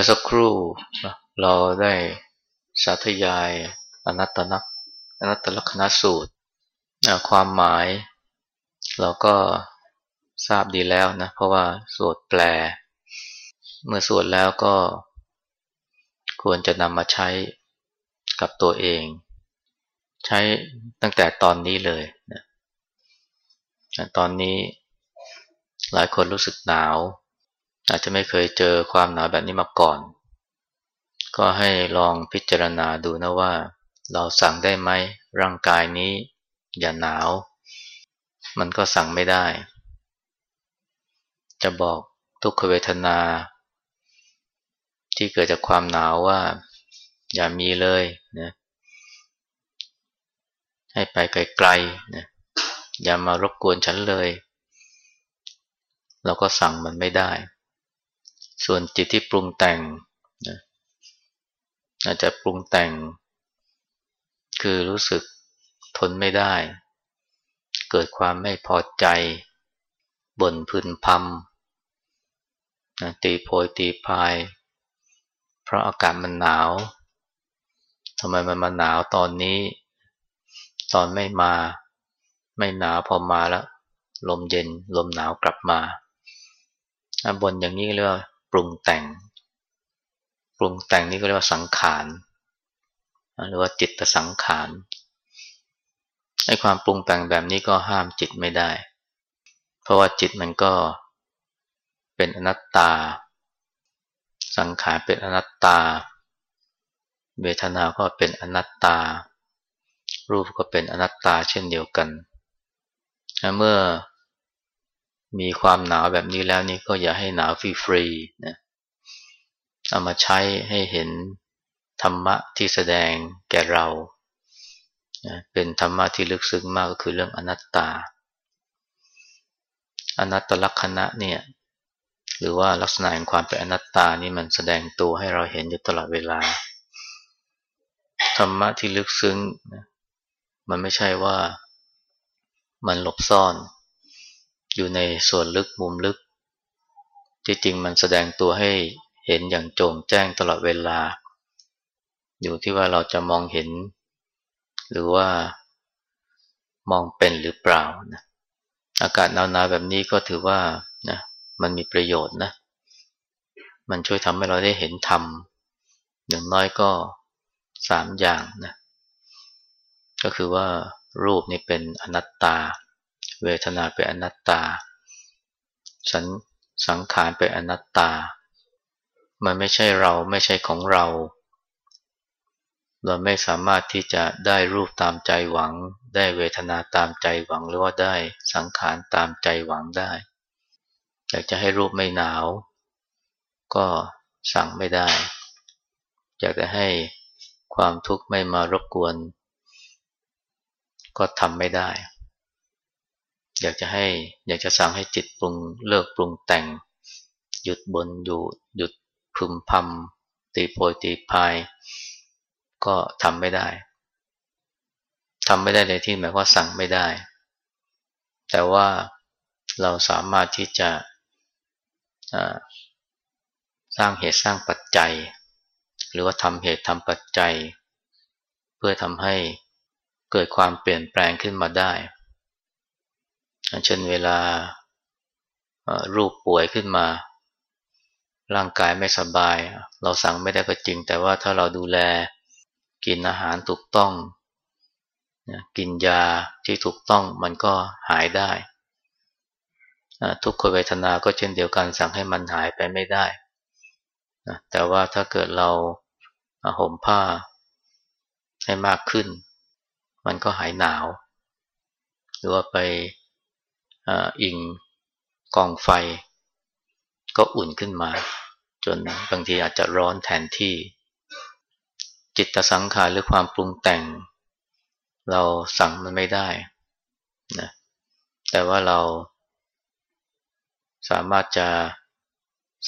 เมื่อสักครู่เราได้สาธยายอนัตตนักอนัตตลักษณสูตร ความหมาย เราก็ทราบดีแล้วนะ เพราะว่าสวดแปล เมื่อสวดแล้วก็ ควรจะนำมาใช้กับตัวเอง ใช้ตั้งแต่ตอนนี้เลยนะตอนนี้หลายคนรู้สึกหนาว อาจจะไม่เคยเจอความหนาวแบบนี้มาก่อน ก็ให้ลองพิจารณาดูนะว่า เราสั่งได้ไหมร่างกายนี้ อย่าหนาว มันก็สั่งไม่ได้ จะบอกทุกขเวทนา ที่เกิดจากความหนาวว่า อย่ามีเลยนะให้ไปไกลๆนะอย่ามารบกวนฉันเลย เราก็สั่งมันไม่ได้ ส่วนจิตที่ปรุงแต่งนะอาจจะปรุงแต่ง คือรู้สึกทนไม่ได้ เกิดความไม่พอใจบ่นพึนพำนะตีโพยตีพาย เพราะอากาศมันหนาวทำไมมันมาหนาวตอนนี้ ตอนไม่มา ไม่หนาวพอมาแล้ว ลมเย็นลมหนาวกลับมาบ่นอย่างนี้เรียกว่า ปรุงแต่ง ปรุงแต่งนี่ก็เรียกว่าสังขารหรือว่าจิตสังขารไอ้ความปรุงแต่งแบบนี้ก็ห้ามจิตไม่ได้ เพราะว่าจิตมันก็เป็นอนัตตา สังขารเป็นอนัตตา เวทนาก็เป็นอนัตตา รูปก็เป็นอนัตตาเช่นเดียวกัน เมื่อ มีความหนาวแบบนี้แล้วนี่ก็อย่าให้หนาวฟรีๆนะเอามาใช้ให้เห็นธรรมะที่แสดงแก่เรานะเป็นธรรมะที่ลึกซึ้งมากก็คือเรื่องอนัตตา อนัตตลักษณะเนี่ยหรือว่าลักษณะแห่งความเป็นอนัตตานี่มันแสดงตัวให้เราเห็นอยู่ตลอดเวลา ธรรมะที่ลึกซึ้งนะมันไม่ใช่ว่ามันหลบซ่อน อยู่ในส่วนลึกมุมลึก ที่จริงมันแสดงตัวให้เห็นอย่างโจงแจ้งตลอดเวลา อยู่ที่ว่าเราจะมองเห็น หรือว่ามองเป็นหรือเปล่านะอากาศหนาวๆแบบนี้ก็ถือว่านะมันมีประโยชน์นะ มันช่วยทำให้เราได้เห็นธรรมอย่างน้อยก็สามอย่างนะ ก็คือว่ารูปนี่เป็นอนัตตา เวทนาเป็นอนัตตา สังสังขารเป็นอนัตตา มันไม่ใช่เราไม่ใช่ของเรา เราไม่สามารถที่จะได้รูปตามใจหวัง ได้เวทนาตามใจหวังหรือว่าได้สังขารตามใจหวังได้อยากจะให้รูปไม่หนาว ก็สั่งไม่ได้ อยากจะให้ความทุกข์ไม่มารบกวน ก็ทำไม่ได้ อยากจะให้ อยากจะสั่งให้จิตปรุงเลิกปรุงแต่ง หยุดบนอยู่หยุดพึมพำตีโพยตีพาย ก็ทำไม่ได้ทำไม่ได้เลยที่หมายว่าสั่งไม่ได้ แต่ว่าเราสามารถที่จะสร้างเหตุสร้างปัจจัย หรือว่าทำเหตุทำปัจจัย เพื่อทำให้เกิดความเปลี่ยนแปลงขึ้นมาได้ เช่นเวลารูปป่วยขึ้นมา ร่างกายไม่สบาย เราสั่งไม่ได้ก็จริง แต่ว่าถ้าเราดูแลกินอาหารถูกต้อง กินยาที่ถูกต้องมันก็หายได้ ทุกขเวทนาก็เช่นเดียวกันสั่งให้มันหายไปไม่ได้ แต่ว่าถ้าเกิดเราห่มผ้าให้มากขึ้น มันก็หายหนาว หรือว่าไป อิงกองไฟ ก็อุ่นขึ้นมา จนบางทีอาจจะร้อนแทนที่ จิตสังขารหรือความปรุงแต่ง เราสั่งมันไม่ได้นะแต่ว่าเราสามารถจะ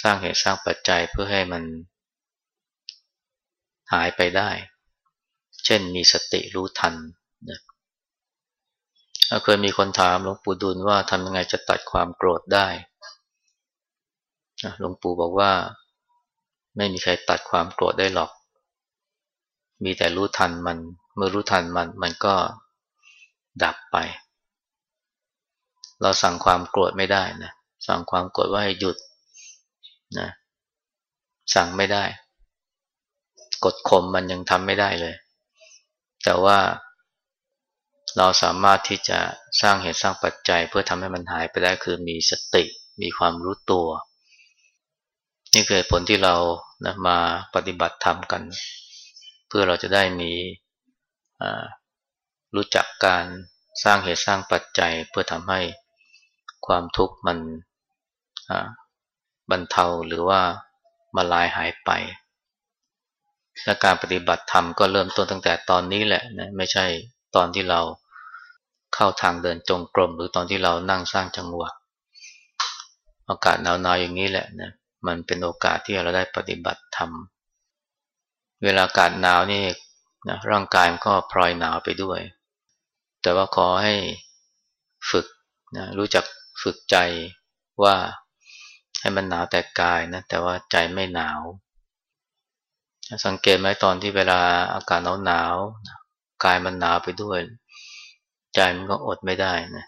สร้างเหตุสร้างปัจจัยเพื่อให้มันหายไปได้ เช่นมีสติรู้ทัน เคยมีคนถามหลวงปู่ดุลว่าทำยังไงจะตัดความโกรธได้หลวงปู่บอกว่า ไม่มีใครตัดความโกรธได้หรอก มีแต่รู้ทันมัน เมื่อรู้ทันมัน มันก็ดับไป เราสั่งความโกรธไม่ได้นะ สั่งความโกรธว่าให้หยุดนะสั่งไม่ได้ กดข่มมันยังทำไม่ได้เลย แต่ว่า เราสามารถที่จะสร้างเหตุสร้างปัจจัย เพื่อทำให้มันหายไปได้คือมีสติมีความรู้ตัว นี่คือผลที่เรานะมาปฏิบัติธรรมกัน เพื่อเราจะได้มีรู้จักการสร้างเหตุสร้างปัจจัย เพื่อทำให้ความทุกข์มันบรรเทาหรือว่ามาลายหายไป และการปฏิบัติธรรมก็เริ่มต้นตั้งแต่ตอนนี้แหละนะไม่ใช่ตอนที่เรา เข้าทางเดินจงกรม หรือตอนที่เรานั่งสร้างจังหวะอากาศหนาวๆอย่างนี้แหละนะมันเป็นโอกาสที่เราได้ปฏิบัติธรรมเวลาอากาศหนาวนี่นะร่างกายมันก็พลอยหนาวไปด้วย แต่ว่าขอให้ฝึกนะรู้จักฝึกใจว่าให้มันหนาวแต่กายนะแต่ว่าใจไม่หนาว สังเกตไหมตอนที่เวลาอากาศหนาวหนาวกายมันหนาวไปด้วย ใจมันก็อดไม่ได้นะ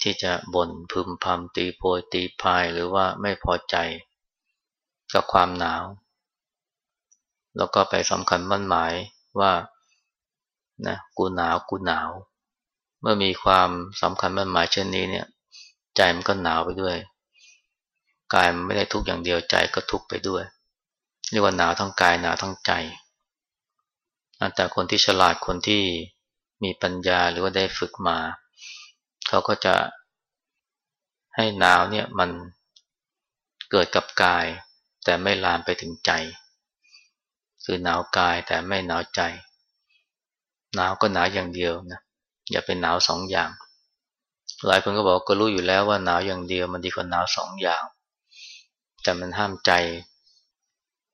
ที่จะบ่นพึมพำตีโพยตีพายหรือว่าไม่พอใจกับความหนาว แล้วก็ไปสำคัญมั่นหมายว่านะกูหนาวกูหนาว เมื่อมีความสำคัญมั่นหมายเช่นนี้เนี่ย ใจมันก็หนาวไปด้วยกายมันไม่ได้ทุกอย่างเดียวใจก็ทุกไปด้วยเรียกว่าหนาวทั้งกายหนาวทั้งใจแต่คนที่ฉลาดคนที่ มีปัญญาหรือว่าได้ฝึกมา เขาก็จะให้หนาวเนี่ยมันเกิดกับกาย แต่ไม่ลามไปถึงใจ คือหนาวกายแต่ไม่หนาวใจ หนาวก็หนาวอย่างเดียวนะอย่าเป็นหนาวสองอย่าง หลายคนก็บอกก็รู้อยู่แล้วว่าหนาวอย่างเดียวมันดีกว่าหนาวสองอย่าง แต่มันห้ามใจ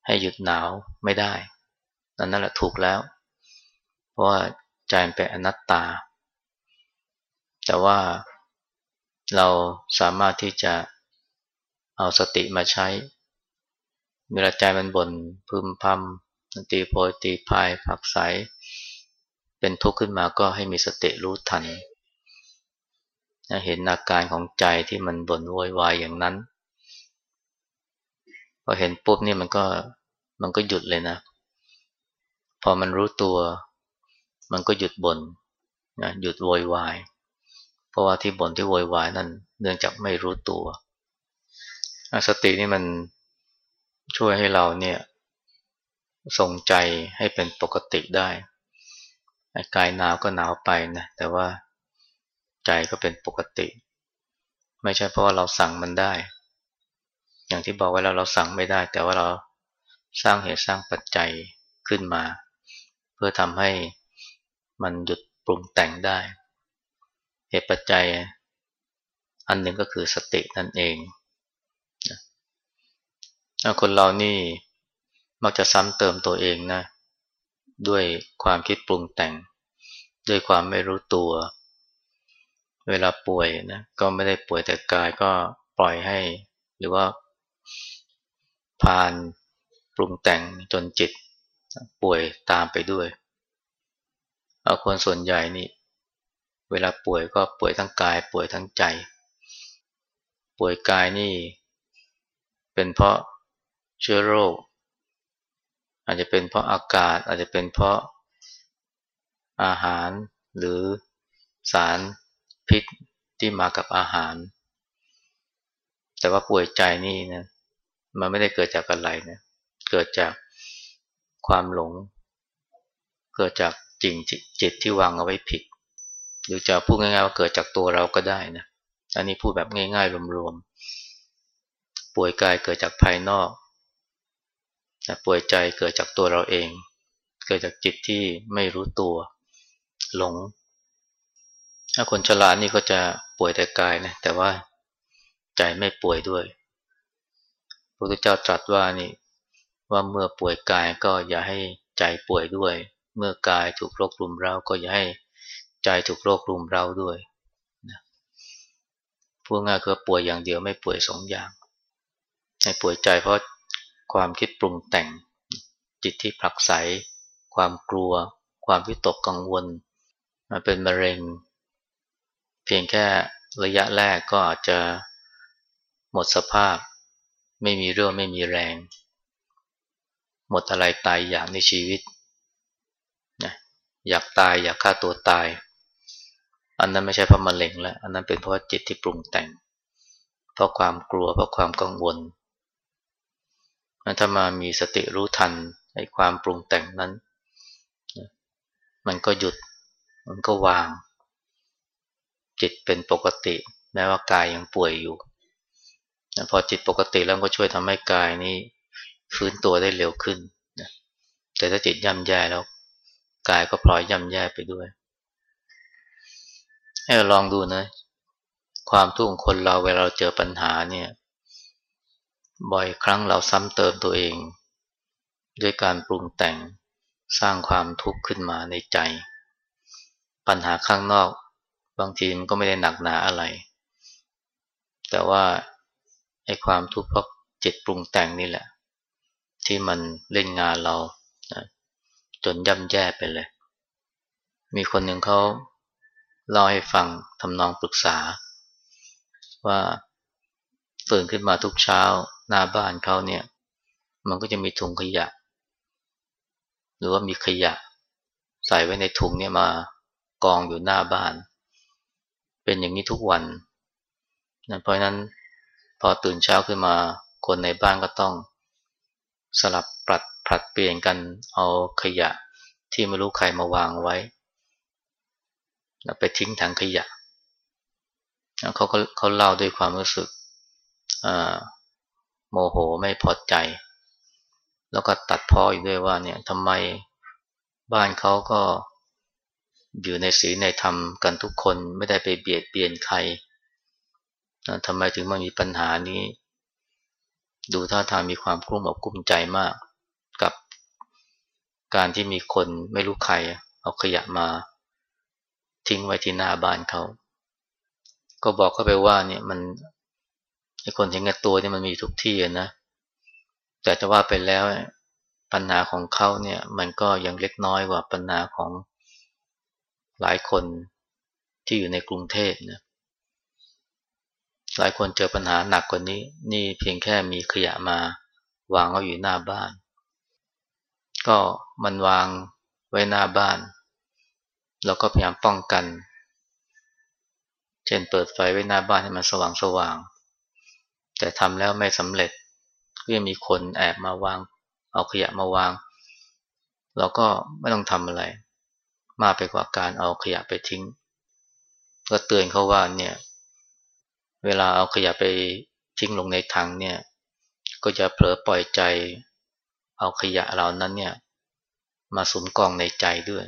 ให้หยุดหนาวไม่ได้นั่นแหละถูกแล้ว เพราะว่า ใจเป็นอนัตตา แต่ว่าเราสามารถที่จะเอาสติมาใช้ เวลาใจมันบน่นพึมพำตีโพยตีพายผักใสเป็นทุกข์ขึ้นมาก็ให้มีสติรู้ทันเห็นอาการของใจที่มันบ่นโวยวายอย่างนั้นพอเห็นปุ๊บนี่มันก็มันก็หยุดเลยนะ พอมันรู้ตัว มันก็หยุดบน่นนะหยุดโวยวาย เพราะว่าที่บ่นที่โวยวายนั่นเนื่องจากไม่รู้ตัว สตินี่มันช่วยให้เราเนี่ยทรงใจให้เป็นปกติได้ กายหนาวก็หนาวไปนะแต่ว่าใจก็เป็นปกติ ไม่ใช่เพราะว่าเราสั่งมันได้ อย่างที่บอกไว้แล้วเราสั่งไม่ได้ แต่ว่าเราสร้างเหตุสร้างปัจจัยขึ้นมา เพื่อทำให้ มันหยุดปรุงแต่งได้ เหตุปัจจัย อันหนึ่งก็คือสตินั่นเองคนเรานี่มักจะซ้ำเติมตัวเองนะ ด้วยความคิดปรุงแต่ง ด้วยความไม่รู้ตัว เวลาป่วยนะก็ไม่ได้ป่วยแต่กายก็ปล่อยให้ หรือว่าผ่านปรุงแต่งจนจิตป่วยตามไปด้วย เอาคนส่วนใหญ่นี่ เวลาป่วยก็ป่วยทั้งกาย ป่วยทั้งใจ ป่วยกายนี่ เป็นเพราะเชื้อโรค อาจจะเป็นเพราะอากาศ อาจจะเป็นเพราะอาหารหรือสารพิษที่มากับอาหาร แต่ว่าป่วยใจนี่นะมันไม่ได้เกิดจากอะไรนะเกิดจากความหลง เกิดจาก จริงจิตที่วางเอาไว้ผิด หรือจะพูดง่ายๆว่าเกิดจากตัวเราก็ได้นะอันนี้พูดแบบง่ายๆรวมๆป่วยกายเกิดจากภายนอกแต่ป่วยใจเกิดจากตัวเราเอง เกิดจากจิตที่ไม่รู้ตัว หลง ถ้าคนฉลาดนี่ก็จะป่วยแต่กายนะแต่ว่าใจไม่ป่วยด้วยพระพุทธเจ้าตรัสว่านี่ว่าเมื่อป่วยกายก็อย่าให้ใจป่วยด้วย เมื่อกายถูกโรครุมเร้าก็อย่าให้ใจถูกโรครุมเราด้วยนะพูดง่ายคือป่วยอย่างเดียวไม่ป่วยสองอย่าง ให้ป่วยใจเพราะความคิดปรุงแต่ง จิตที่ผลักไส ความกลัว ความวิตกกังวลมาเป็นมะเร็ง เพียงแค่ระยะแรกก็อาจจะหมดสภาพ ไม่มีเรื่องไม่มีแรง หมดอะไรตายอย่ากในชีวิต อยากตายอยากฆ่าตัวตาย อันนั้นไม่ใช่เพราะมะเร็งแล้ว อันนั้นเป็นเพราะจิตที่ปรุงแต่ง เพราะความกลัว เพราะความกังวลถ้ามามีสติรู้ทันในความปรุงแต่งนั้น มันก็หยุด มันก็วาง จิตเป็นปกติ แม้ว่ากายยังป่วยอยู่ พอจิตปกติแล้วก็ช่วยทำให้กายนี้ฟื้นตัวได้เร็วขึ้น แต่ถ้าจิตย่ำแย่แล้ว กายก็พลอยย่ำแย่ไปด้วย ให้เราลองดูนะ ความทุกข์ของคนเราเวลาเราเจอปัญหาเนี่ย บ่อยครั้งเราซ้ำเติมตัวเอง ด้วยการปรุงแต่งสร้างความทุกข์ขึ้นมาในใจ ปัญหาข้างนอก บางทีมันก็ไม่ได้หนักหนาอะไร แต่ว่าไอ้ความทุกข์เพราะจิตปรุงแต่งนี่แหละ ที่มันเล่นงานเรา จนย่ำแย่ไปเลย มีคนหนึ่งเขาเล่าให้ฟังทำนองปรึกษา ว่าตื่นขึ้นมาทุกเช้าหน้าบ้านเขาเนี่ย มันก็จะมีถุงขยะ หรือว่ามีขยะ ใส่ไว้ในถุงเนี่ยมากองอยู่หน้าบ้าน เป็นอย่างนี้ทุกวันนะเพราะนั้นพอตื่นเช้าขึ้นมาคนในบ้านก็ต้องสลับปรับ ผลัดเปลี่ยนกันเอาขยะที่ไม่รู้ใครมาวางไว้ไปทิ้งถังขยะเขาก็เขาเล่าด้วยความรู้สึกโมโหไม่พอใจ แล้วก็ตัดพ้ออีกด้วยว่าเนี่ยทำไมบ้านเขาก็อยู่ในศีลในธรรมกันทุกคนไม่ได้ไปเบียดเบียนใครทำไมถึงมันมีปัญหานี้ ดูท่าทางมีความกลุ้มอกกุ้มใจมาก การที่มีคนไม่รู้ใคร เอาขยะมา ทิ้งไว้ที่หน้าบ้านเขา ก็บอกเขาไปว่าเนี่ยมันไอ้คนเห็นแก่ตัวเนี่ยมันมีทุกที่นะแต่จะว่าไปแล้วปัญหาของเขาเนี่ยมันก็ยังเล็กน้อยกว่าปัญหาของหลายคนที่อยู่ในกรุงเทพนะหลายคนเจอปัญหาหนักกว่านี้ นี่เพียงแค่มีขยะมาวางเอาอยู่หน้าบ้าน ก็มันวางไว้หน้าบ้านแล้วก็พยายามป้องกัน เช่นเปิดไฟไว้หน้าบ้านให้มันสว่างสว่าง แต่ทำแล้วไม่สำเร็จก็ยังมีคนแอบมาวาง เอาขยะมาวาง เราก็ไม่ต้องทำอะไร มากไปกว่าการเอาขยะไปทิ้ง ก็เตือนเขาว่าเนี่ย เวลาเอาขยะไปทิ้งลงในถังเนี่ย ก็จะเผลอปล่อยใจ เอาขยะเหล่านั้นเนี่ย มาสุมกองในใจด้วย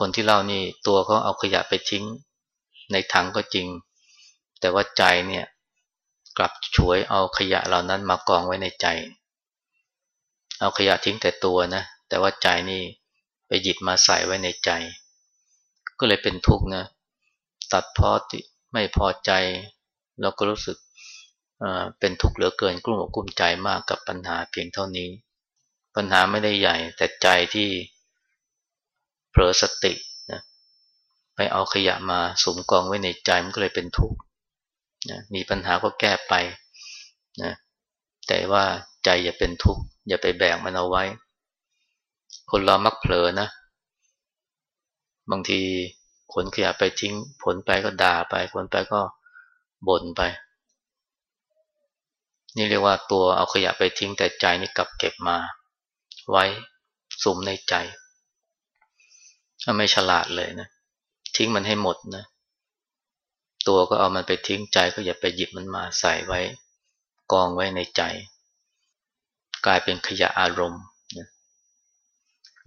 คนที่เล่านี่ตัวเขาเอาขยะไปทิ้ง ในถังก็จริง แต่ว่าใจเนี่ย กลับฉวยเอาขยะเหล่านั้นมากองไว้ในใจ เอาขยะทิ้งแต่ตัวนะ แต่ว่าใจนี่ไปหยิบมาใส่ไว้ในใจ ก็เลยเป็นทุกข์นะ ตัดพอติไม่พอใจเราก็รู้สึก เป็นทุกข์เหลือเกินกลุ้มอกกลุ้มใจมากกับปัญหาเพียงเท่านี้ ปัญหาไม่ได้ใหญ่แต่ใจที่เผลอสตินะไปเอาขยะมาสมกองไว้ในใจมันก็เลยเป็นทุกข์นะมีปัญหาก็แก้ไปนะแต่ว่าใจอย่าเป็นทุกข์อย่าไปแบกมันเอาไว้ คนเรามักเผลอนะ บางทีขนขยะไปทิ้งผลไปก็ด่าไปผลไปก็บ่นไป นี่เรียกว่าตัวเอาขยะไปทิ้งแต่ใจนี่กลับเก็บมา ไว้สุมในใจไม่ฉลาดเลยนะ ทิ้งมันให้หมดนะ ตัวก็เอามันไปทิ้งใจก็อย่าไปหยิบมันมาใส่ไว้ กองไว้ในใจ กลายเป็นขยะอารมณ์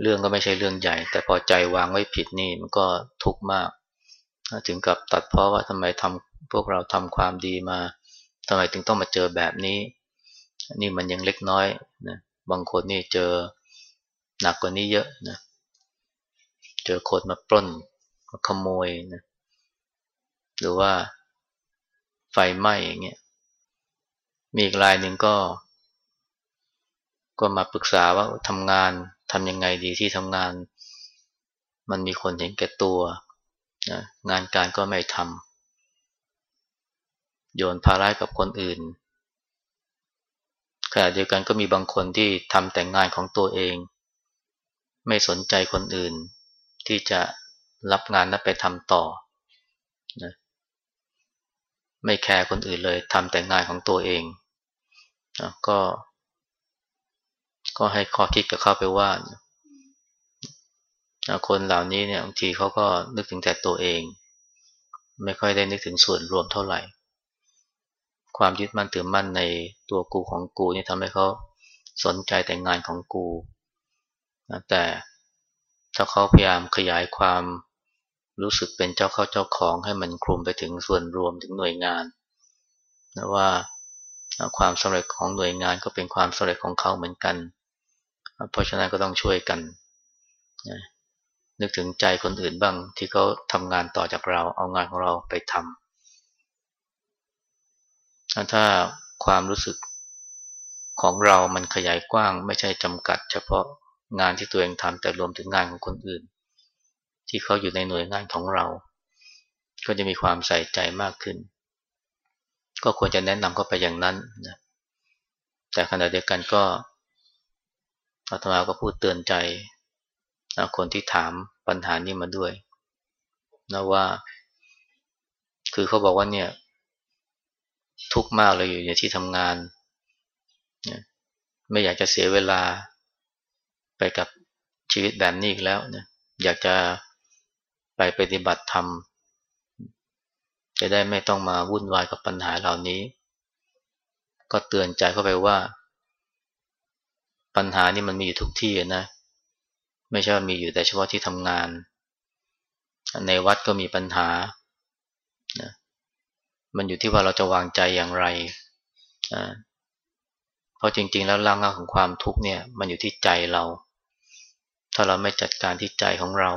เรื่องก็ไม่ใช่เรื่องใหญ่ แต่พอใจวางไว้ผิดนี่มันก็ทุกข์มาก ถึงกับตัดเพราะว่าทำไมทำพวกเราทำความดีมา ทำไมถึงต้องมาเจอแบบนี้ นี่มันยังเล็กน้อยนะบางคนนี่เจอหนักกว่านี้เยอะนะเจอคนมาปล้นมาขโมยนะหรือว่าไฟไหม้อย่างเงี้ยมีอีกรายหนึ่งก็ ก็มาปรึกษาว่าทำงานทำยังไงดีที่ทำงาน มันมีคนเห็นแก่ตัวนะงานการก็ไม่ทำ โยนภาระกับคนอื่นขณะเดียวกันก็มีบางคนที่ทำแต่งงานของตัวเอง ไม่สนใจคนอื่น ที่จะรับงานนั้นไปทำต่อนะไม่แคร์คนอื่นเลยทำแต่งานของตัวเองนะก็ ก็ให้ข้อคิดกับเขาไปว่าคนเหล่านี้เนี่ยบางทีเขาก็นึกถึงแต่ตัวเอง ไม่ค่อยได้นึกถึงส่วนรวมเท่าไหร่ ความยึดมั่นถือมั่นในตัวกูของกูนี่ทำให้เขาสนใจแต่งานของกูนะแต่ถ้าเขาพยายามขยายความรู้สึกเป็นเจ้าเข้าเจ้าของให้มันคลุมไปถึงส่วนรวมถึงหน่วยงานนะว่าความสำเร็จของหน่วยงานก็เป็นความสำเร็จของเขาเหมือนกัน เพราะฉะนั้นก็ต้องช่วยกันนะนึกถึงใจคนอื่นบ้างที่เขาทำงานต่อจากเราเอางานของเราไปทำ ถ้าความรู้สึกของเรามันขยายกว้าง ไม่ใช่จำกัด เฉพาะงานที่ตัวเองทำแต่รวมถึงงานของคนอื่น ที่เขาอยู่ในหน่วยงานของเรา ก็จะมีความใส่ใจมากขึ้น ก็ควรจะแนะนำเขาไปอย่างนั้นนะแต่ขณะเดียวกันก็อาตมาก็พูดเตือนใจคนที่ถามปัญหานี้มาด้วยนะว่า คือเขาบอกว่าเนี่ย ทุกข์มากเลยอยู่ในที่ทำงานไม่อยากจะเสียเวลาไปกับชีวิตแบบนี้อีกแล้วนะอยากจะไปปฏิบัติธรรม จะได้ไม่ต้องมาวุ่นวายกับปัญหาเหล่านี้ ก็เตือนใจเข้าไปว่า ปัญหานี่มันมีอยู่ทุกที่นะ ไม่ใช่มีอยู่แต่เฉพาะที่ทำงาน ในวัดก็มีปัญหา มันอยู่ที่ว่าเราจะวางใจอย่างไรนะเพราะจริง ๆ แล้วร่างาของความทุกข์เนี่ย มันอยู่ที่ใจเรา ถ้าเราไม่จัดการที่ใจของเรา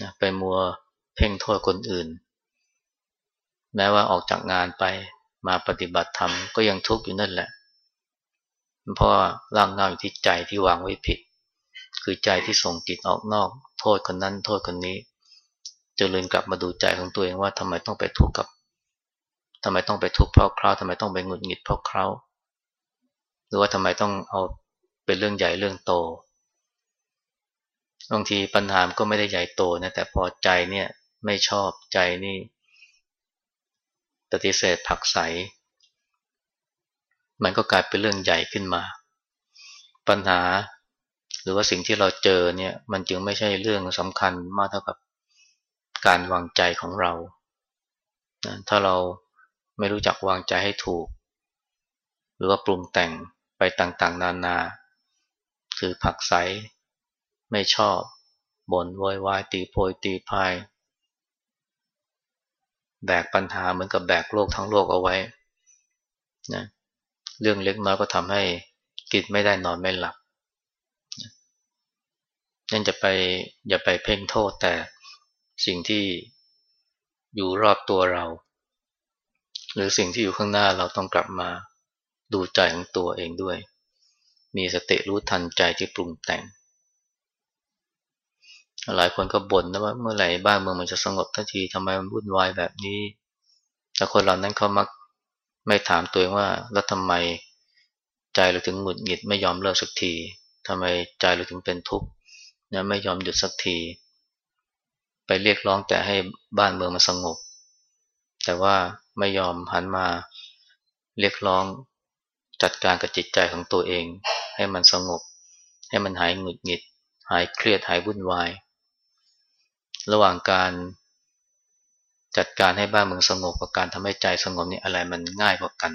นะไปมัวเพ่งโทษคนอื่น แม้ว่าออกจากงานไปมาปฏิบัติธรรมก็ยังทุกข์อยู่นั่นแหละ เพราะร่างเงาอยู่ที่ใจที่วางไว้ผิด คือใจที่ส่งจิตออกนอก โทษคนนั้นโทษคนนี้จะลืมกลับมาดูใจของตัวเองว่าทำไมต้องไปทุกข์กับ ทำไมต้องไปทุกข์เพราะเขาทำไมต้องไปหงุดหงิดเพราะเขาหรือว่าทำไมต้องเอาเป็นเรื่องใหญ่เรื่องโตบางทีปัญหาก็ไม่ได้ใหญ่โตนะแต่พอใจเนี่ยไม่ชอบใจนี่ปฏิเสธผักใส มันก็กลายเป็นเรื่องใหญ่ขึ้นมา ปัญหาหรือว่าสิ่งที่เราเจอเนี่ยมันจึงไม่ใช่เรื่องสำคัญมากเท่ากับการวางใจของเรานะถ้าเรา ไม่รู้จักวางใจให้ถูก หรือว่าปรุงแต่งไปต่างๆ นานา คือผักใส ไม่ชอบ บ่นโวยวายตีโพยตีพาย แบกปัญหาเหมือนกับแบกโลกทั้งโลกเอาไว้นะเรื่องเล็กน้อยก็ทำให้กินไม่ได้นอนไม่หลับนั่นจะไปอย่าไปเพ่งโทษแต่สิ่งที่อยู่รอบตัวเรา หรือสิ่งที่อยู่ข้างหน้าเราต้องกลับมาดูใจของตัวเองด้วย มีสติรู้ทันใจที่ปรุงแต่ง หลายคนก็บ่นนะว่าเมื่อไหร่บ้านเมืองมันจะสงบทันทีทำไมมันวุ่นวายแบบนี้ แต่คนเหล่านั้นเขามักไม่ถามตัวเองว่าแล้วทำไมใจเราถึงหงุดหงิดไม่ยอมเลิกสักทีทำไมใจเราถึงเป็นทุกข์นะไม่ยอมหยุดสักที ไปเรียกร้องแต่ให้บ้านเมืองมันสงบ แต่ว่าไม่ยอมหันมาเรียกร้องจัดการกับจิตใจของตัวเอง ให้มันสงบ ให้มันหายหงุดหงิด หายเครียดหายวุ่นวาย ระหว่างการจัดการให้บ้านเมืองสงบกับการทำให้ใจสงบนี่อะไรมันง่ายกว่ากัน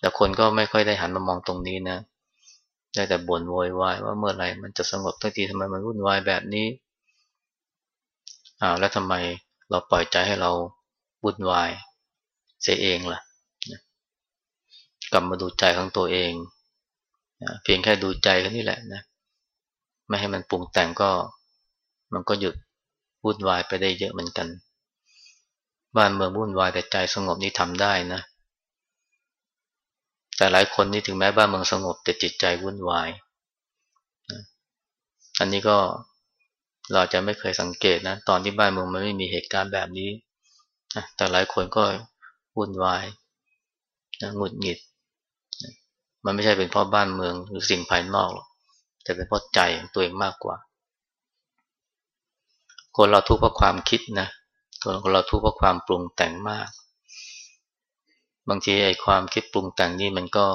แต่คนก็ไม่ค่อยได้หันมามองตรงนี้นะ ได้แต่บ่นโวยวายว่าเมื่อไหร่มันจะสงบทันทีทำไมมันวุ่นวายแบบนี้อ้าวแล้วทำไมเราปล่อยใจให้เรา วุ่นวาย เสียเองล่ะกลับมาดูใจของตัวเองเพียงแค่ดูใจแค่นี้แหละนะไม่ให้มันปรุงแต่งก็ มันก็หยุดวุ่นวายไปได้เยอะเหมือนกัน บ้านเมืองวุ่นวายแต่ใจสงบนี่ทำได้นะ แต่หลายคนนี่ถึงแม้บ้านเมืองสงบ แต่จิตใจวุ่นวายอันนี้ก็เราจะไม่เคยสังเกตนะ ตอนที่บ้านเมืองมันไม่มีเหตุการณ์แบบนี้ แต่หลายคนก็วุ่นวายหงุดหงิด มันไม่ใช่เป็นเพราะบ้านเมืองหรือสิ่งภายนอกหรอก แต่เป็นเพราะใจของตัวเองมากกว่า คนเราทุกข์เพราะความคิดนะ คนเราทุกข์เพราะความปรุงแต่งมาก บางทีไอ้ความคิดปรุงแต่งนี่มันก็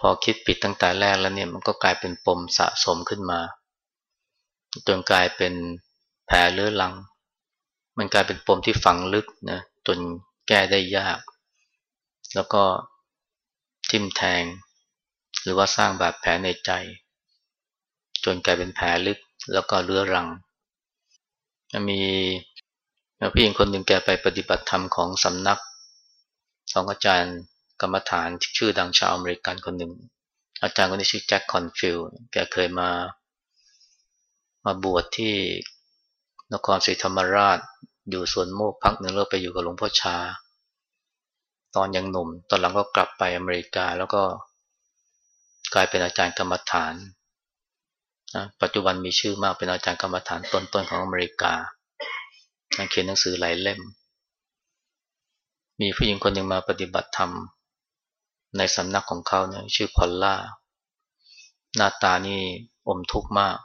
พอคิดผิดตั้งแต่แรกแล้วเนี่ย มันก็กลายเป็นปมสะสมขึ้นมา จนกลายเป็นแผลเลื้อรัง มันกลายเป็นปมที่ฝังลึกนะจนแก้ได้ยาก แล้วก็ทิ่มแทง หรือว่าสร้างบาดแผลในใจ จนกลายเป็นแผลลึกแล้วก็เลื้อรัง มีผู้หญิงคนหนึ่งแกไปปฏิบัติธรรมของสำนักของอาจารย์กรรมฐานชื่อดังชาวอเมริกันคนหนึ่ง อาจารย์คนนี้ชื่อแจ็คคอนฟิลแกเคยมามาบวชที่ นครศรีธรรมราช อยู่สวนโมกพักหนึ่งแล้วไปอยู่กับหลวงพ่อชา ตอนยังหนุ่ม ตอนหลังก็กลับไปอเมริกาแล้วก็กลายเป็นอาจารย์กรรมฐานปัจจุบันมีชื่อมากเป็นอาจารย์กรรมฐานต้นๆของอเมริกาเขียนหนังสือหลายเล่ม มีผู้หญิงคนหนึ่งมาปฏิบัติธรรม ในสำนักของเขาเนี่ยชื่อพอลล่า หน้าตานี่อมทุกข์มาก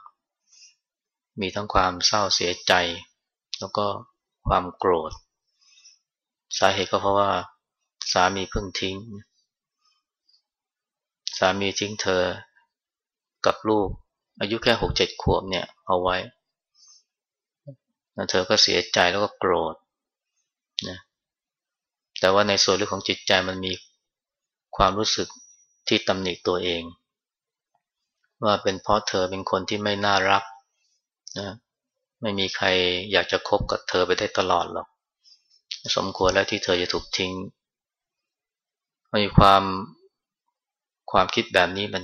มีทั้งความเศร้าเสียใจ แล้วก็ความโกรธ สาเหตุก็เพราะว่าสามีเพิ่งทิ้ง สามีทิ้งเธอกับลูก อายุแค่หกเจ็ดขวบเนี่ยเอาไว้ เธอก็เสียใจแล้วก็โกรธนะแต่ว่าในส่วนลึกของจิตใจมันมีความรู้สึกที่ตำหนิตัวเอง ว่าเป็นเพราะเธอเป็นคนที่ไม่น่ารัก นะไม่มีใครอยากจะคบกับเธอไปได้ตลอดหรอก สมควรแล้วที่เธอจะถูกทิ้งมีความความคิดแบบนี้มัน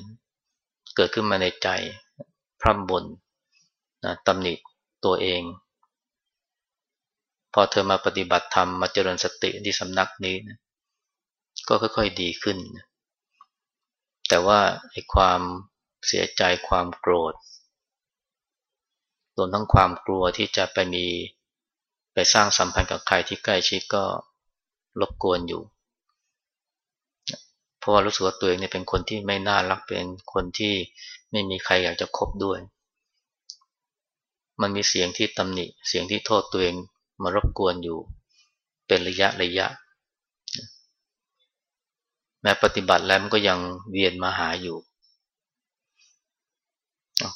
เกิดขึ้นมาในใจ พร่ำบนนะตำหนิตัวเอง พอเธอมาปฏิบัติธรรมมาเจริญสติที่สำนักนี้นะก็ค่อยๆดีขึ้นนะแต่ว่าไอ้ความเสียใจความโกรธ รวมทั้งความกลัวที่จะไปมีไปสร้างสัมพันธ์กับใครที่ใกล้ชิดก็รบกวนอยู่ เพราะว่ารู้สึกว่าตัวเองเนี่ยเป็นคนที่ไม่น่ารักเป็นคนที่ไม่มีใครอยากจะคบด้วย มันมีเสียงที่ตำหนิเสียงที่โทษตัวเองมารบกวนอยู่ เป็นระยะระยะ แม้ปฏิบัติแล้วมันก็ยังเวียนมาหาอยู่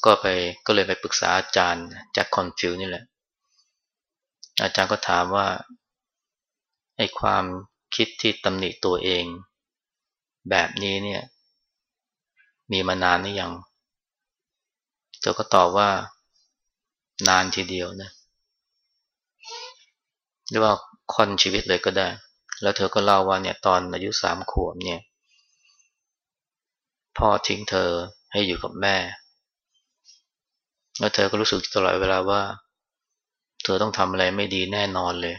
ก็ไปก็เลยไปปรึกษาอาจารย์จากคอนฟิวนี่แหละ อาจารย์ก็ถามว่าไอ้ความคิดที่ตำหนิตัวเอง แบบนี้เนี่ย มีมานานหรือยังเธอก็ตอบว่านานทีเดียวนะหรือว่าค่อนชีวิตเลยก็ได้ แล้วเธอก็เล่าว่าเนี่ยตอนอายุสามขวบเนี่ย พ่อทิ้งเธอให้อยู่กับแม่ แล้วเธอก็รู้สึกตลอดเวลาว่า เธอต้องทำอะไรไม่ดีแน่นอนเลย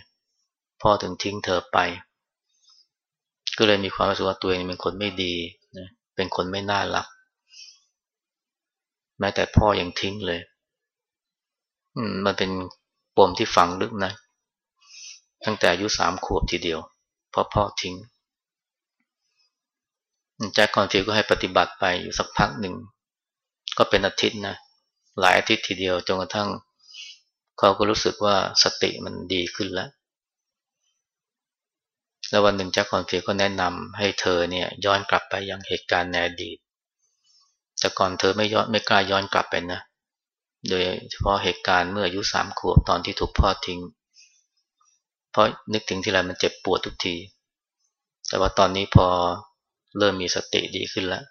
พ่อถึงทิ้งเธอไป ก็เลยมีความรู้สึกว่าตัวเองเป็นคนไม่ดีนะเป็นคนไม่น่ารัก แม้แต่พ่ออยังทิ้งเลยมมันเป็นปมที่ฝังลึกนะ ตั้งแต่อายุสามขวบทีเดียวพอพ่อทิ้งแจ็คคอนฟิลก็ให้ปฏิบัติไปอยู่สักพักหนึ่ง ก็เป็นอาทิตย์นะ หลายอาทิตย์ทีเดียวจนกระทั่งเขาก็รู้สึกว่าสติมันดีขึ้นแล้ว แล้ววันหนึ่งแจ็คคอร์นฟิลด์ก็แนะนำให้เธอเนี่ยย้อนกลับไปยังเหตุการณ์ในอดีต แต่ก่อนเธอไม่ย้อนไม่กล้าย้อนกลับไปนะ โดยเฉพาะเหตุการณ์เมื่ออายุสามขวบตอนที่ถูกพ่อทิ้ง เพราะนึกถึงทีไรมันเจ็บปวดทุกที แต่ว่าตอนนี้พอเริ่มมีสติดีขึ้นแล้ว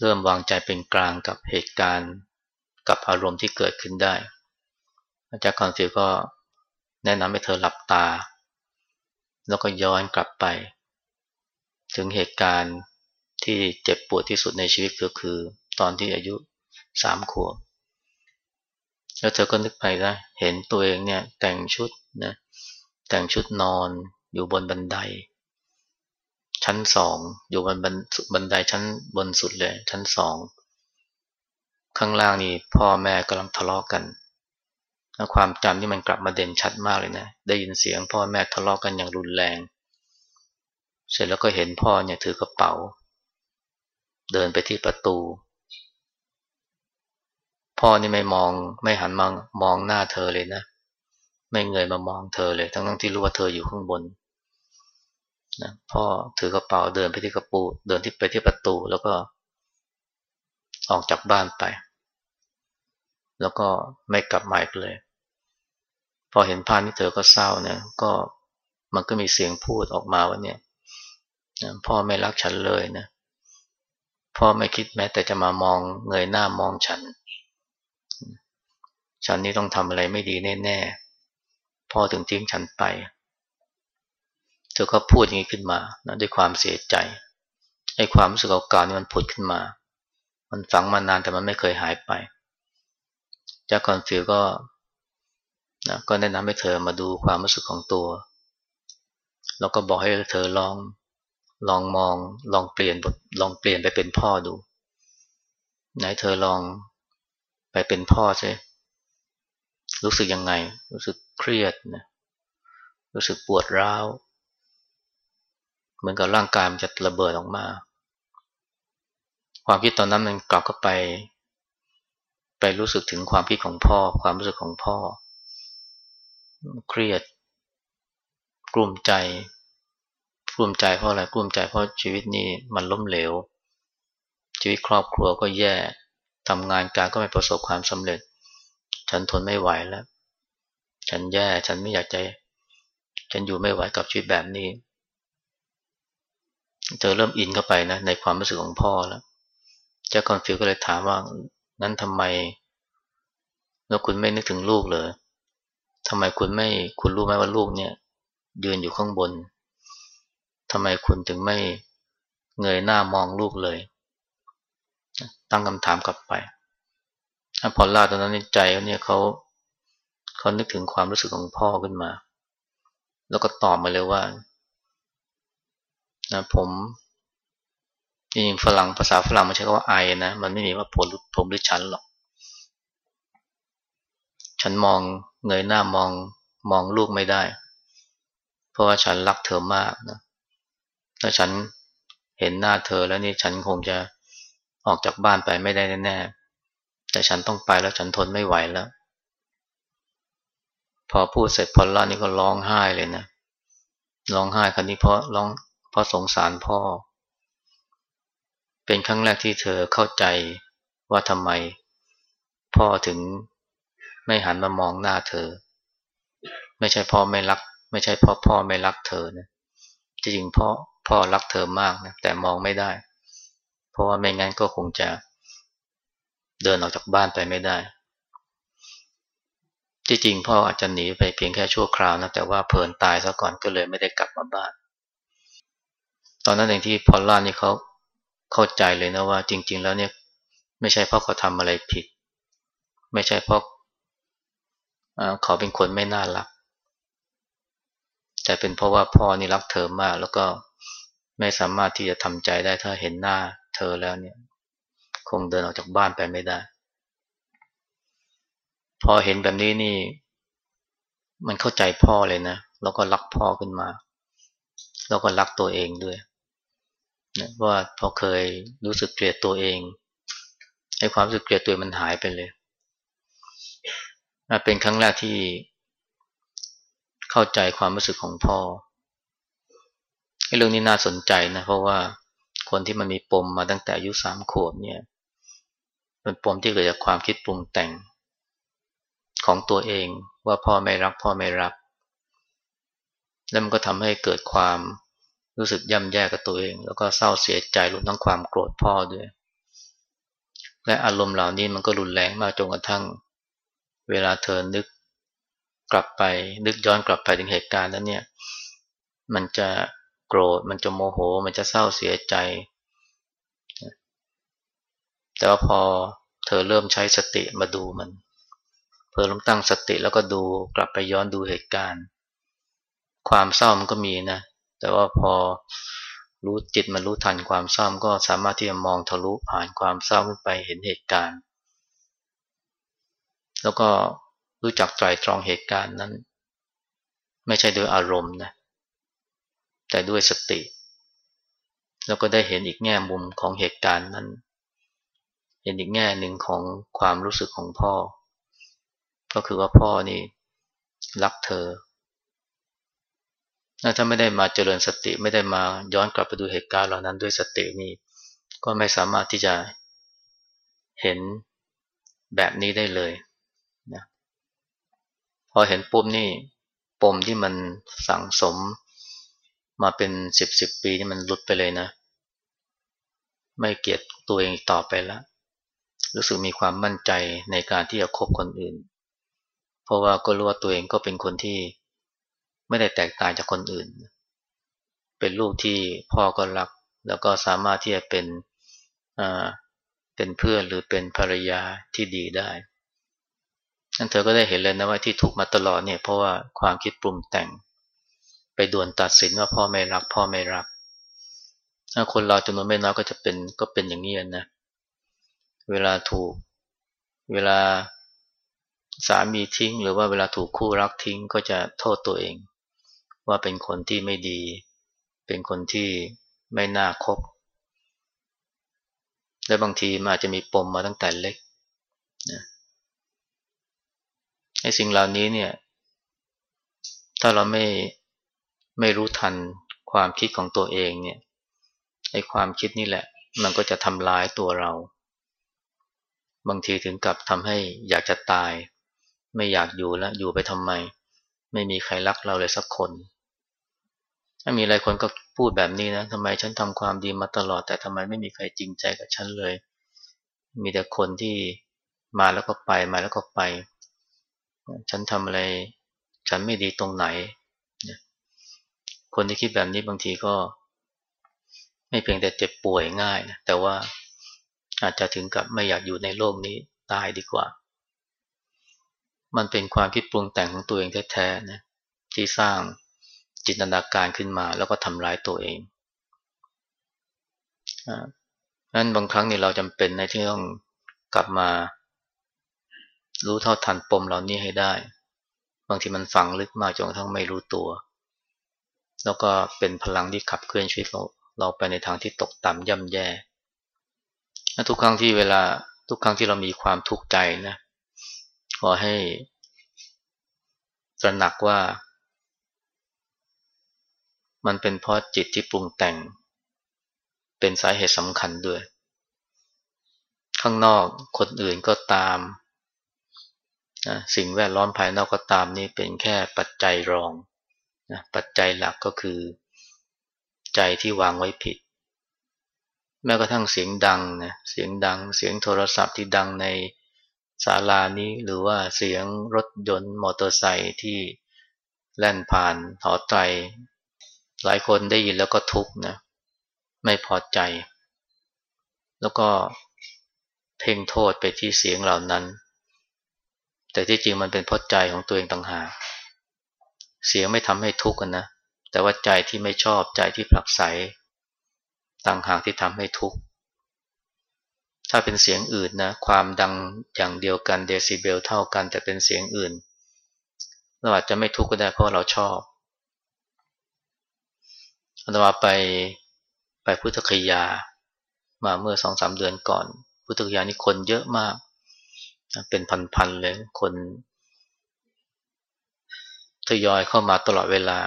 เริ่มวางใจเป็นกลางกับเหตุการณ์ กับอารมณ์ที่เกิดขึ้นได้ อาจารย์คอนฟิลก็แนะนำให้เธอหลับตา แล้วก็ย้อนกลับไป ถึงเหตุการณ์ที่เจ็บปวดที่สุดในชีวิตก็คือ ตอนที่อายุสามขวบแล้วเธอก็นึกไปนะเห็นตัวเองเนี่ยแต่งชุดนะแต่งชุดนอนอยู่บนบันได ชั้นสองอยู่บนบันไดชั้นบนสุดเลย ชั้นสอง ข้างล่างนี่พ่อแม่กำลังทะเลาะกกันแล้วความจำที่มันกลับมาเด่นชัดมากเลยนะ ได้ยินเสียงพ่อแม่ทะเลาะกกันอย่างรุนแรง เสร็จแล้วก็เห็นพ่อเนี่ยถือกระเป๋า เดินไปที่ประตู พ่อนี่ไม่มองไม่หันมามมองหน้าเธอเลยนะ ไม่เงยมามองเธอเลย ทั้งทั้งที่รู้ว่าเธออยู่ข้างบนนะพ่อถือกระเป๋าเดินไปที่กระปู เดินที่ไปที่ประตูแล้วก็ ออกจากบ้านไป แล้วก็ไม่กลับมาอีกเลย พอเห็นภาพนี้เธอก็เศร้าเนี่ยก็มันก็มีเสียงพูดออกมาว่าเนี่ยพ่อไม่รักฉันเลยนะพ่อไม่คิดแม้ แต่จะมามองเงยหน้ามองฉัน ฉันนี่ต้องทำอะไรไม่ดีแน่ๆพ่อถึงทิ้งฉันไปเธอก็พูดอย่างนี้ขึ้นมานะด้วยความเสียใจไอ้ความรู้สึกเก่าๆนี่มันผุดขึ้นมา มันฝังมานานแต่มันไม่เคยหายไปจากคอนฟิวก็นะก็แนะนำให้เธอมาดูความรู้สึกของตัว แล้วก็บอกให้เธอลองลองมองลองเปลี่ยนบทลองเปลี่ยนไปเป็นพ่อดู ไหนเธอลองไปเป็นพ่อใช่รู้สึกยังไง รู้สึกเครียดนะรู้สึกปวดร้าว เหมือนกับร่างกายมันจะระเบิดออกมา ความคิดตอนนั้นมันกลับเข้าไป ไปรู้สึกถึงความคิดของพ่อ ความรู้สึกของพ่อ เครียด กลุ่มใจ กลุ่มใจเพราะอะไร กลุ่มใจเพราะชีวิตนี้มันล้มเหลว ชีวิตครอบครัวก็แย่ ทำงานการก็ไม่ประสบความสำเร็จ ฉันทนไม่ไหวแล้ว ฉันแย่ ฉันไม่อยากใจฉันอยู่ไม่ไหวกับชีวิตแบบนี้ เธอเริ่มอินเข้าไปนะในความรู้สึกของพ่อแล้ว เจ้าคอนฟิวก็เลยถามว่านั้นทำไม แล้วคุณไม่นึกถึงลูกเลยทำไมคุณไม่คุณรู้ไหมว่าลูกเนี่ย ยืนอยู่ข้างบนทำไมคุณถึงไม่เงยหน้ามองลูกเลย ตั้งคำถามกลับไปพอลล่าตอนนั้นในใจเนี่ยเขาเขานึกถึงความรู้สึกของพ่อขึ้นมา แล้วก็ตอบมาเลยว่านะผม จริงฝรั่งภาษาฝรั่งมันใช้คำว่าไอนะ มันไม่มีว่าผมผมหรือฉันหรอก ฉันมองเงยหน้ามองมองลูกไม่ได้ เพราะว่าฉันรักเธอมากนะ ถ้าฉันเห็นหน้าเธอแล้วนี่ฉันคงจะออกจากบ้านไปไม่ได้แน่ๆ แต่ฉันต้องไปแล้วฉันทนไม่ไหวแล้ว พอพูดเสร็จพอลล่านี่ก็ร้องไห้เลยนะ ร้องไห้คันนี้เพราะร้องเพราะสงสารพ่อ เป็นครั้งแรกที่เธอเข้าใจว่าทำไม พ่อถึงไม่หันมามองหน้าเธอ ไม่ใช่พ่อไม่รัก ไม่ใช่พ่อพ่อไม่รักเธอนะจริงๆพ่อพ่อรักเธอมากนะแต่มองไม่ได้ เพราะว่าไม่งั้นก็คงจะเดินออกจากบ้านไปไม่ได้จริงพ่ออาจจะหนีไปเพียงแค่ชั่วคราวนะแต่ว่าเพลินตายซะก่อนก็เลยไม่ได้กลับมาบ้าน ตอนนั้นเองที่พอลล่านี่เขา เข้าใจเลยนะว่าจริง ๆ แล้วเนี่ยไม่ใช่เพราะเขาทำอะไรผิด ไม่ใช่เพราะเขาเป็นคนไม่น่ารัก แต่เป็นเพราะว่าพ่อนี่รักเธอมาก แล้วก็ไม่สามารถที่จะทำใจได้ถ้าเห็นหน้าเธอแล้วเนี่ย คงเดินออกจากบ้านไปไม่ได้ พอเห็นแบบนี้นี่ มันเข้าใจพ่อเลยนะ แล้วก็รักพ่อขึ้นมา แล้วก็รักตัวเองด้วย นะว่าพอเคยรู้สึกเกลียดตัวเองไอ้ความรู้สึกเกลียดตัวมันหายไปเลยเป็นครั้งแรกที่เข้าใจความรู้สึกของพ่อไอ้เรื่องนี้น่าสนใจนะ เพราะว่าคนที่มันมีปมมาตั้งแต่อายุสามขวบเนี่ยเป็นปมที่เกิดจากความคิดปรุงแต่งของตัวเองว่าพ่อไม่รักพ่อไม่รัก แล้วมันก็ทำให้เกิดความ รู้สึกย่ำแย่กับตัวเอง แล้วก็เศร้าเสียใจรวมทั้งความโกรธพ่อด้วย และอารมณ์เหล่านี้มันก็รุนแรงมากจนกระทั่ง เวลาเธอนึกกลับไปนึกย้อนกลับไปถึงเหตุการณ์นั้นเนี่ย มันจะโกรธมันจะโมโห มันจะเศร้าเสียใจ แต่ว่าพอเธอเริ่มใช้สติมาดูมันเพิ่มตั้งสติแล้วก็ดูกลับไปย้อนดูเหตุการณ์ ความเศร้ามันก็มีนะ แต่ว่าพอรู้จิตมันรู้ทันความเศร้าก็สามารถที่จะมองทะลุผ่านความเศร้าขึ้นไปเห็นเหตุการณ์ แล้วก็รู้จักไตรตรองเหตุการณ์นั้น ไม่ใช่โดยอารมณ์นะแต่ด้วยสติ แล้วก็ได้เห็นอีกแง่มุมของเหตุการณ์นั้น เห็นอีกแง่หนึ่งของความรู้สึกของพ่อ ก็คือว่าพ่อนี่รักเธอ ถ้าไม่ได้มาเจริญสติ ไม่ได้มาย้อนกลับไปดูเหตุการณ์เหล่านั้นด้วยสตินี่ก็ไม่สามารถที่จะเห็นแบบนี้ได้เลยนะพอเห็นปุ๊บนี่ปมที่มันสั่งสมมาเป็นสิบสิบปีนี่มันหลุดไปเลยนะ ไม่เกลียดตัวเองต่อไปล้วรู้สึกมีความมั่นใจในการที่จะคบคนอื่น เพราะว่าก็รู้ว่าตัวเองก็เป็นคนที่ ไม่ได้แตกต่างจากคนอื่น เป็นลูกที่พ่อก็รัก แล้วก็สามารถที่จะเป็นเป็นเพื่อนหรือเป็นภรรยาที่ดีได้นั่นเธอก็ได้เห็นเลยนะว่าที่ถูกมาตลอดเนี่ยเพราะว่าความคิดปรุงแต่ง ไปด่วนตัดสินว่าพ่อไม่รัก พ่อไม่รักถ้าคนเราจำนวนไม่น้อยก็จะเป็นก็เป็นอย่างนี้นะ เวลาถูก เวลาสามีทิ้ง หรือว่าเวลาถูกคู่รักทิ้งก็จะโทษตัวเอง ว่าเป็นคนที่ไม่ดี เป็นคนที่ไม่น่าคบ และบางทีมันอาจจะมีปมมาตั้งแต่เล็กนะไอ้สิ่งเหล่านี้เนี่ย ถ้าเราไม่ไม่รู้ทันความคิดของตัวเองเนี่ยไอ้ความคิดนี่แหละ มันก็จะทำลายตัวเรา บางทีถึงกับทำให้อยากจะตาย ไม่อยากอยู่แล้วอยู่ไปทำไม ไม่มีใครรักเราเลยสักคน ถ้ามีหลายคนก็พูดแบบนี้นะทำไมฉันทำความดีมาตลอด แต่ทำไมไม่มีใครจริงใจกับฉันเลย มีแต่คนที่มาแล้วก็ไปมาแล้วก็ไป ฉันทำอะไร ฉันไม่ดีตรงไหน คนที่คิดแบบนี้บางทีก็ ไม่เพียงแต่เจ็บป่วยง่ายนะแต่ว่าอาจจะถึงกับไม่อยากอยู่ในโลกนี้ตายดีกว่า มันเป็นความคิดปรุงแต่งของตัวเองแท้ๆนะที่สร้าง จินตนาการขึ้นมาแล้วก็ทำร้ายตัวเองนั้นบางครั้งนี่เราจำเป็นในที่ต้องกลับมา รู้เท่าทันปมเหล่านี้ให้ได้ บางทีมันฝังลึกมากจนกระทั่งไม่รู้ตัว แล้วก็เป็นพลังที่ขับเคลื่อนชีวิตเราเราไปในทางที่ตกต่ำย่ำแย่ ทุกครั้งที่เวลาทุกครั้งที่เรามีความทุกข์ใจนะขอให้ตระหนักว่า มันเป็นเพราะจิตที่ปรุงแต่ง เป็นสาเหตุสำคัญด้วย ข้างนอกคนอื่นก็ตามนะสิ่งแวดล้อมภายนอกก็ตามนี่เป็นแค่ปัจจัยรองนะปัจจัยหลักก็คือ ใจที่วางไว้ผิด แม้กระทั่งเสียงดังนะเสียงดัง เสียงโทรศัพท์ที่ดังในศาลานี้หรือว่าเสียงรถยนต์มอเตอร์ไซค์ที่แล่นผ่านหอไตร หลายคนได้ยินแล้วก็ทุกข์นะไม่พอใจ แล้วก็เพ่งโทษไปที่เสียงเหล่านั้น แต่ที่จริงมันเป็นเพราะใจของตัวเองต่างหากเสียงไม่ทำให้ทุกข์นนะ แต่ว่าใจที่ไม่ชอบใจที่ผลักไสต่างหากที่ทำให้ทุกข์ถ้าเป็นเสียงอื่นนะความดังอย่างเดียวกันเดซิเบลเท่ากัน แต่เป็นเสียงอื่น เราอาจจะไม่ทุกข์ก็ได้เพราะเราชอบ อาตมาไปไปพุทธคยา มาเมื่อสองสามเดือนก่อน พุทธคยานี่คนเยอะมาก เป็นพันๆเลยคนทยอยเข้ามาตลอดเวลา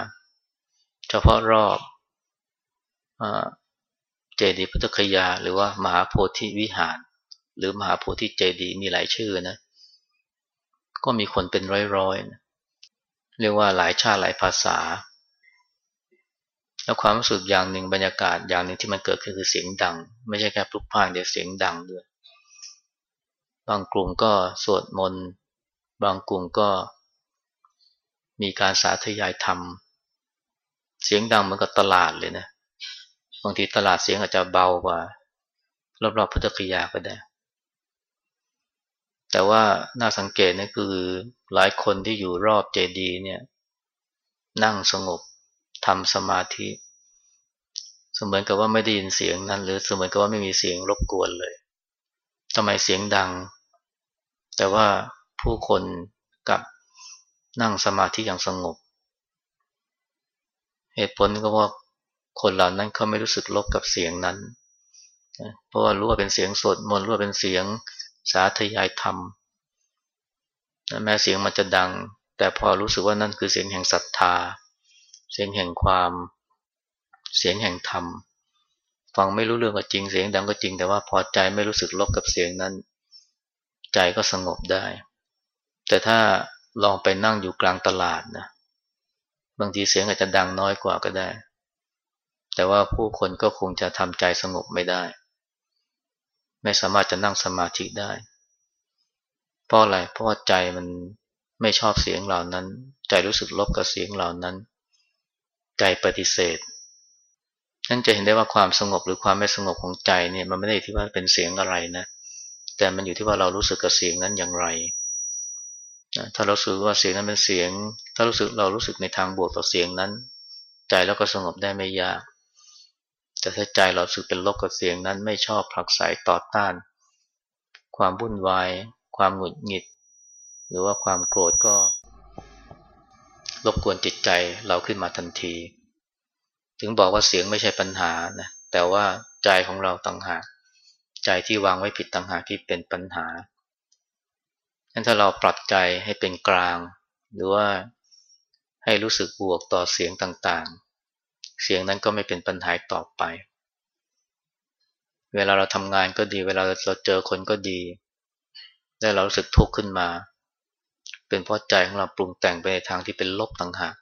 เฉพาะรอบเจดีพุทธคยา หรือว่ามหาโพธิวิหาร หรือมหาโพธิเจดีมีหลายชื่อนะ ก็มีคนเป็นร้อยๆเรียกว่าหลายชาติหลายภาษา แล้วความรู้สึกอย่างหนึ่งบรรยากาศอย่างหนึ่งที่มันเกิดขึ้นคือเสียงดัง ไม่ใช่แค่พลุกพล่านเดียวเสียงดังด้วย บางกลุ่มก็สวดมนต์บางกลุ่มก็มีการสาธยายธรรม เสียงดังเหมือนกับตลาดเลยนะบางทีตลาดเสียงอาจจะเบากว่า รอบๆพุทธคยาก็ได้ แต่ว่าน่าสังเกตนะคือหลายคนที่อยู่รอบเจดีเนี่ย นั่งสงบ ทำสมาธิ เสมือนกับว่าไม่ได้ยินเสียงนั้น หรือเสมือนกับว่าไม่มีเสียงรบกวนเลยทำไมเสียงดัง แต่ว่าผู้คนกับนั่งสมาธิอย่างสงบ เหตุผลก็ว่าคนเหล่านั้นเขาไม่รู้สึกลบกับเสียงนั้น เพราะว่ารู้ว่าเป็นเสียงสดมนรู้ว่าเป็นเสียงสาธยายธรรม แม้เสียงมันจะดัง แต่พอรู้สึกว่านั่นคือเสียงแห่งศรัทธา เสียงแห่งความเสียงแห่งธรรม ฟังไม่รู้เรื่องก็จริงเสียงดังก็จริง แต่ว่าพอใจไม่รู้สึกลบกับเสียงนั้น ใจก็สงบได้ แต่ถ้าลองไปนั่งอยู่กลางตลาดนะบางทีเสียงอาจจะดังน้อยกว่าก็ได้ แต่ว่าผู้คนก็คงจะทำใจสงบไม่ได้ ไม่สามารถจะนั่งสมาธิได้ เพราะอะไรเพราะว่าใจมันไม่ชอบเสียงเหล่านั้น ใจรู้สึกลบกับเสียงเหล่านั้น ใจปฏิเสธนั่นจะเห็นได้ว่าความสงบหรือความไม่สงบของใจเนี่ยมันไม่ได้ที่ว่าเป็นเสียงอะไรนะ แต่มันอยู่ที่ว่าเรารู้สึกกับเสียงนั้นอย่างไรนะถ้าเราสึกว่าเสียงนั้นเป็นเสียง ถ้ารู้สึกเรารู้สึกในทางบวกต่อเสียงนั้น ใจเราก็สงบได้ไม่ยาก แต่ถ้าใจเราสึกเป็นลบกับเสียงนั้นไม่ชอบผลักไสต่อต้าน ความวุ่นวาย ความหงุดหงิด หรือว่าความโกรธก็ รบกวนจิตใจเราขึ้นมาทันที ถึงบอกว่าเสียงไม่ใช่ปัญหานะแต่ว่าใจของเราต่างหาก ใจที่วางไว้ผิดต่างหากที่เป็นปัญหางั้นถ้าเราปรับใจให้เป็นกลาง หรือว่าให้รู้สึกบวกต่อเสียงต่างๆ เสียงนั้นก็ไม่เป็นปัญหาต่อไป เวลาเราทำงานก็ดี เวลาเราเจอคนก็ดีและเรารู้สึกทุกข์ขึ้นมา เป็นเพราะใจของเราปรุงแต่งไปในทางที่เป็นลบต่างหาก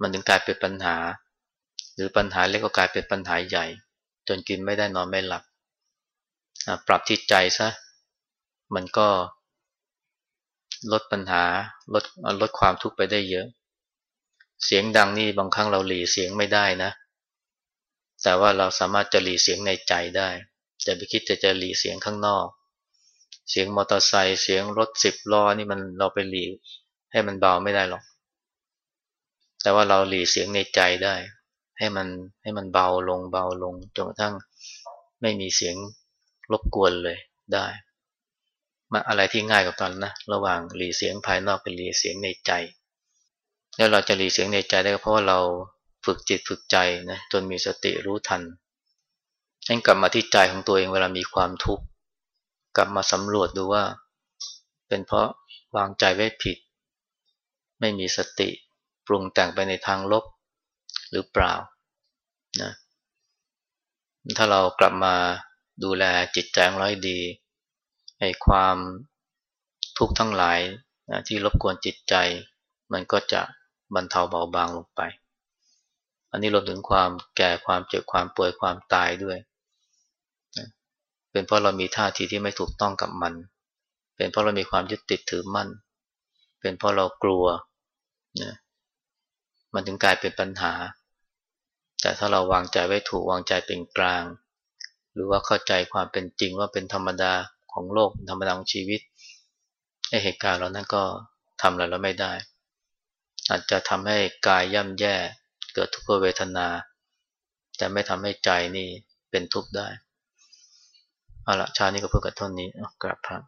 มันถึงกลายเป็นปัญหา หรือปัญหาเล็กก็กลายเป็นปัญหาใหญ่ จนกินไม่ได้นอนไม่หลับ ปรับที่ใจซะ มันก็ลดปัญหาลดลดความทุกข์ไปได้เยอะ เสียงดังนี่บางครั้งเราหลีเสียงไม่ได้นะ แต่ว่าเราสามารถจะหลีเสียงในใจได้ จะไปคิดจะจะหลีเสียงข้างนอก เสียงมอเตอร์ไซค์เสียงรถสิบล้อนี่มันเราไปหลีให้มันเบาไม่ได้หรอก แต่ว่าเราหลีเสียงในใจได้ ให้มันให้มันเบาลงเบาลงจนกระทั่งไม่มีเสียงรบกวนเลยได้มาอะไรที่ง่ายกว่ากันนะระหว่างหลีเสียงภายนอกกับหลีเสียงในใจ แล้วเราจะหลีเสียงในใจได้ก็เพราะว่าเราฝึกจิตฝึกใจนะจนมีสติรู้ทันให้กลับมาที่ใจของตัวเองเวลามีความทุกข์ กลับมาสำรวจดูว่า เป็นเพราะวางใจไว้ผิด ไม่มีสติปรุงแต่งไปในทางลบหรือเปล่านะถ้าเรากลับมาดูแลจิตใจของเราให้ดีให้ความทุกข์ทั้งหลายนะที่รบกวนจิตใจ มันก็จะบรรเทาเบาบางลงไป อันนี้รวมถึงความแก่ความเจ็บความป่วยความตายด้วย เป็นเพราะเรามีท่าทีที่ไม่ถูกต้องกับมัน เป็นเพราะเรามีความยึดติดถือมั่น เป็นเพราะเรากลัวนะมันถึงกลายเป็นปัญหา แต่ถ้าเราวางใจไว้ถูกวางใจเป็นกลาง หรือว่าเข้าใจความเป็นจริงว่าเป็นธรรมดาของโลกธรรมดาของชีวิตไอเหตุการณ์เรานั้นก็ทำอะไรเราไม่ได้ อาจจะทำให้กายย่ำแย่ เกิดทุกขเวทนา แต่ไม่ทำให้ใจนี่เป็นทุกข์ได้ เอาละชานี้ก็เพื่อกับท่านนี้กราบพระ